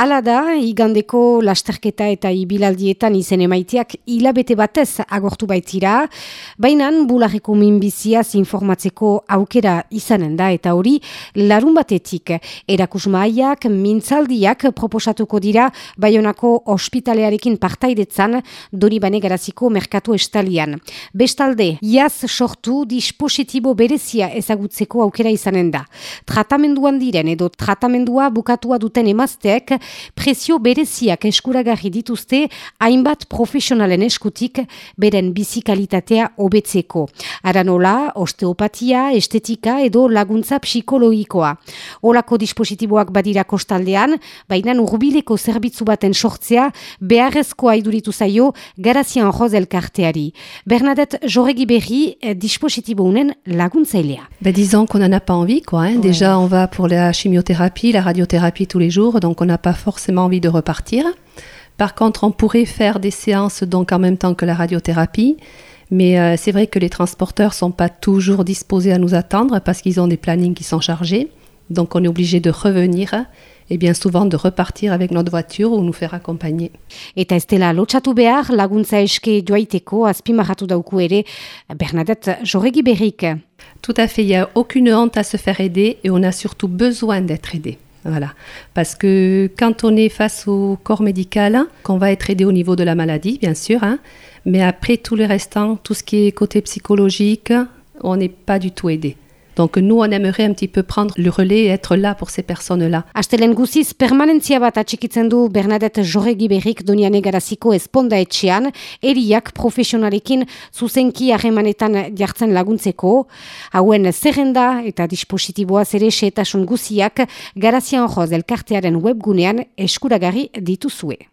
Hala da, igandeko lasterketa eta ibilaldietan izen emaiteak hilabete batez agortu baitira, baina bularreko minbiziaz informatzeko aukera izanen da eta hori larun batetik erakus maaiak, mintzaldiak proposatuko dira baionako ospitalearekin partaidetzan dori bane garaziko merkatu estalian. Bestalde, jaz sortu dispositibo berezia ezagutzeko aukera izanen da. Tratamenduan diren edo tratamendua bukatua duten emazteek presio bereziak eskuragarri dituzte hainbat profesionalen eskutik beren bizikalitatea hobetzeko. Aranola, osteopatia, estetika edo laguntza psikologikoa. Olako dispositiboak badira kostaldean, baina urbileko zerbitzu baten sortzea beharrezkoa iduritu zaio garazian rozel karteari. Bernadette Joregi Berri, eh, dispositibo unen laguntzailea. Ben, disons qu'on n'en a pas envie, quoi. Hein. Ouais. Déjà, on va pour la chimiothérapie, la radiothérapie tous les jours, donc on n'a pas forcément envie de repartir. Par contre, on pourrait faire des séances donc en même temps que la radiothérapie. Mais euh, c'est vrai que les transporteurs sont pas toujours disposés à nous attendre parce qu'ils ont des plannings qui sont chargés. Donc on est obligé de revenir et bien souvent de repartir avec notre voiture ou nous faire accompagner. Eta ez dela lotxatu behar laguntza eske joaiteko azpimarratu dauku ere Bernadette Joregi Berrik. Tout à fait, il n'y a aucune honte à se faire aider et on a surtout besoin d'être aidé. Voilà. Parce que quand on est face au corps médical, qu'on va être aidé au niveau de la maladie, bien sûr, hein, mais après tout le restant, tout ce qui est côté psychologique, on n'est pas du tout aidé. Donc nous, on aimerait un petit peu prendre le relais et être là pour ces personnes-là. Guziz, permanentzia bat atxikitzen du Bernadette doniane garaziko eta dispositiboa zere setasun guziak garazian joz elkartearen webgunean eskuragarri dituzue.